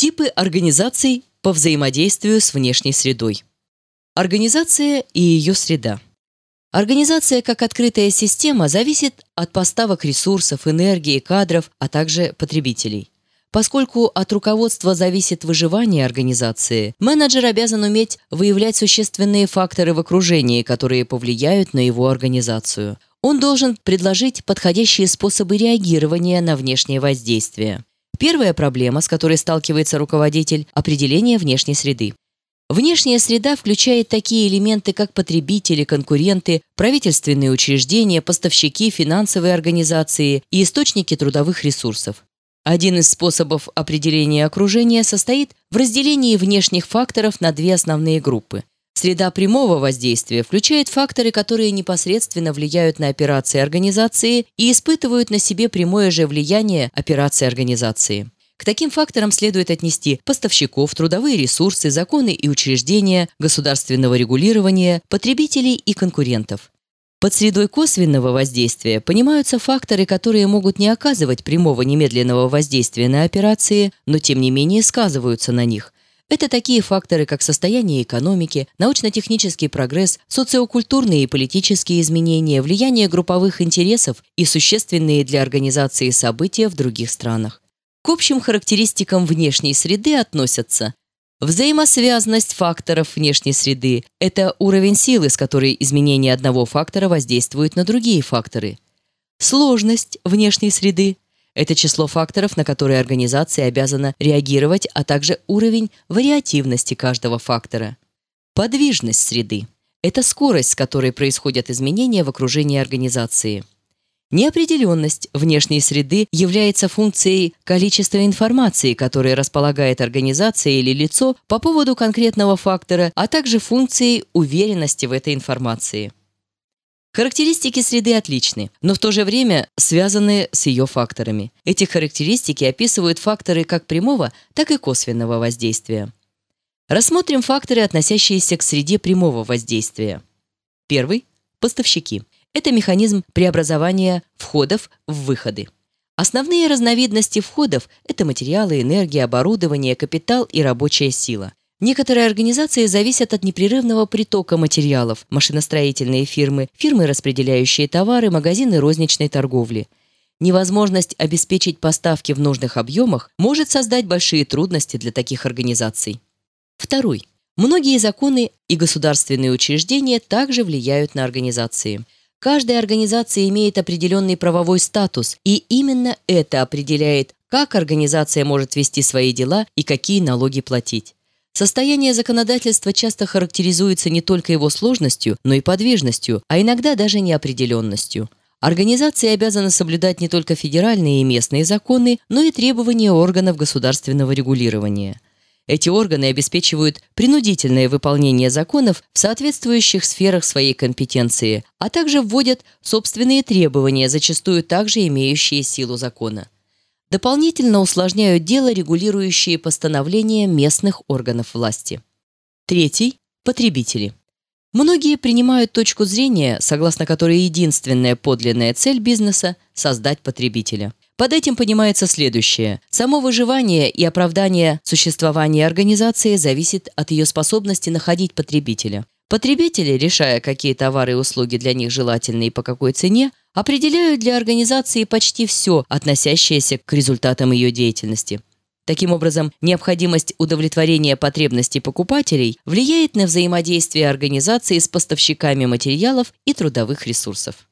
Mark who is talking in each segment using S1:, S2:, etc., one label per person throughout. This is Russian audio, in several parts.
S1: Типы организаций по взаимодействию с внешней средой. Организация и ее среда. Организация как открытая система зависит от поставок ресурсов, энергии, кадров, а также потребителей. Поскольку от руководства зависит выживание организации, менеджер обязан уметь выявлять существенные факторы в окружении, которые повлияют на его организацию. Он должен предложить подходящие способы реагирования на внешнее воздействие. Первая проблема, с которой сталкивается руководитель – определение внешней среды. Внешняя среда включает такие элементы, как потребители, конкуренты, правительственные учреждения, поставщики, финансовые организации и источники трудовых ресурсов. Один из способов определения окружения состоит в разделении внешних факторов на две основные группы. Среда прямого воздействия включает факторы, которые непосредственно влияют на операции организации и испытывают на себе прямое же влияние операции организации. К таким факторам следует отнести поставщиков, трудовые ресурсы, законы и учреждения, государственного регулирования, потребителей и конкурентов. Под средой косвенного воздействия понимаются факторы, которые могут не оказывать прямого немедленного воздействия на операции, но тем не менее сказываются на них. Это такие факторы, как состояние экономики, научно-технический прогресс, социокультурные и политические изменения, влияние групповых интересов и существенные для организации события в других странах. К общим характеристикам внешней среды относятся Взаимосвязанность факторов внешней среды – это уровень силы, с которой изменение одного фактора воздействует на другие факторы. Сложность внешней среды – это число факторов, на которые организация обязана реагировать, а также уровень вариативности каждого фактора. Подвижность среды – это скорость, с которой происходят изменения в окружении организации. Неопределенность внешней среды является функцией количества информации, которой располагает организация или лицо по поводу конкретного фактора, а также функцией уверенности в этой информации. Характеристики среды отличны, но в то же время связаны с ее факторами. Эти характеристики описывают факторы как прямого, так и косвенного воздействия. Рассмотрим факторы, относящиеся к среде прямого воздействия. Первый – поставщики. Это механизм преобразования входов в выходы. Основные разновидности входов – это материалы, энергия, оборудование, капитал и рабочая сила. Некоторые организации зависят от непрерывного притока материалов – машиностроительные фирмы, фирмы, распределяющие товары, магазины розничной торговли. Невозможность обеспечить поставки в нужных объемах может создать большие трудности для таких организаций. Второй. Многие законы и государственные учреждения также влияют на организации – Каждая организация имеет определенный правовой статус, и именно это определяет, как организация может вести свои дела и какие налоги платить. Состояние законодательства часто характеризуется не только его сложностью, но и подвижностью, а иногда даже неопределенностью. Организации обязаны соблюдать не только федеральные и местные законы, но и требования органов государственного регулирования – эти органы обеспечивают принудительное выполнение законов в соответствующих сферах своей компетенции, а также вводят собственные требования, зачастую также имеющие силу закона. Дополнительно усложняют дело регулирующие постановления местных органов власти. Третий – потребители. Многие принимают точку зрения, согласно которой единственная подлинная цель бизнеса – создать потребителя – под этим понимается следующее. Само выживание и оправдание существования организации зависит от ее способности находить потребителя. Потребители, решая, какие товары и услуги для них желательны и по какой цене, определяют для организации почти все, относящееся к результатам ее деятельности. Таким образом, необходимость удовлетворения потребностей покупателей влияет на взаимодействие организации с поставщиками материалов и трудовых ресурсов.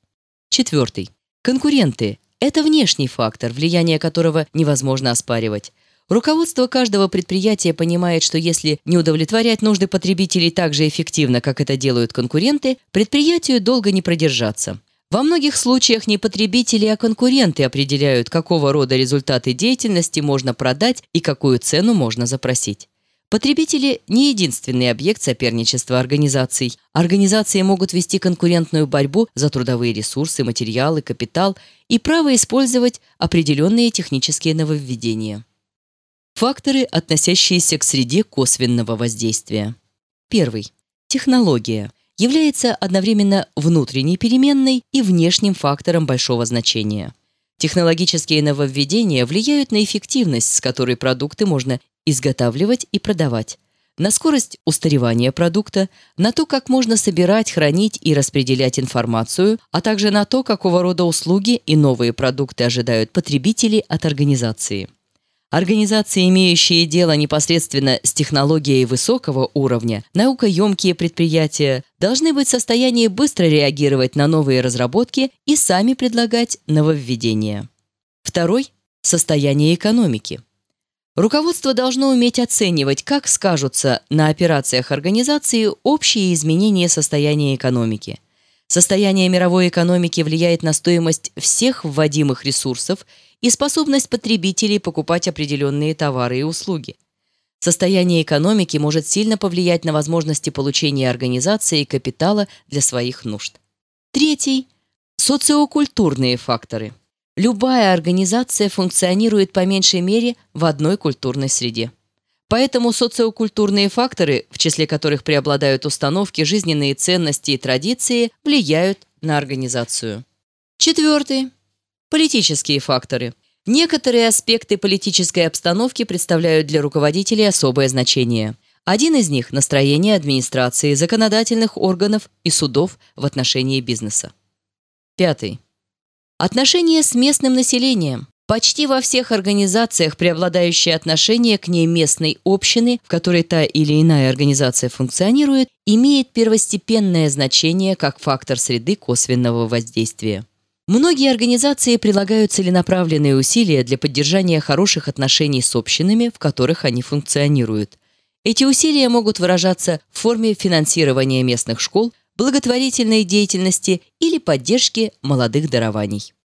S1: Четвертый. Конкуренты это внешний фактор, влияние которого невозможно оспаривать. Руководство каждого предприятия понимает, что если не удовлетворять нужды потребителей так же эффективно, как это делают конкуренты, предприятию долго не продержаться. Во многих случаях не потребители, а конкуренты определяют, какого рода результаты деятельности можно продать и какую цену можно запросить. Потребители – не единственный объект соперничества организаций. Организации могут вести конкурентную борьбу за трудовые ресурсы, материалы, капитал и право использовать определенные технические нововведения. Факторы, относящиеся к среде косвенного воздействия. Первый. Технология является одновременно внутренней переменной и внешним фактором большого значения. Технологические нововведения влияют на эффективность, с которой продукты можно изготавливать и продавать, на скорость устаревания продукта, на то, как можно собирать, хранить и распределять информацию, а также на то, какого рода услуги и новые продукты ожидают потребители от организации. Организации, имеющие дело непосредственно с технологией высокого уровня, наукоемкие предприятия, должны быть в состоянии быстро реагировать на новые разработки и сами предлагать нововведения. Второй – состояние экономики. Руководство должно уметь оценивать, как скажутся на операциях организации общие изменения состояния экономики. Состояние мировой экономики влияет на стоимость всех вводимых ресурсов и способность потребителей покупать определенные товары и услуги. Состояние экономики может сильно повлиять на возможности получения организации капитала для своих нужд. Третий – социокультурные факторы. Любая организация функционирует по меньшей мере в одной культурной среде. Поэтому социокультурные факторы, в числе которых преобладают установки, жизненные ценности и традиции, влияют на организацию. Четвертый Политические факторы. Некоторые аспекты политической обстановки представляют для руководителей особое значение. Один из них – настроение администрации, законодательных органов и судов в отношении бизнеса. Пятый. Отношения с местным населением. Почти во всех организациях преобладающее отношение к ней местной общины, в которой та или иная организация функционирует, имеет первостепенное значение как фактор среды косвенного воздействия. Многие организации прилагают целенаправленные усилия для поддержания хороших отношений с общинами, в которых они функционируют. Эти усилия могут выражаться в форме финансирования местных школ, благотворительной деятельности или поддержки молодых дарований.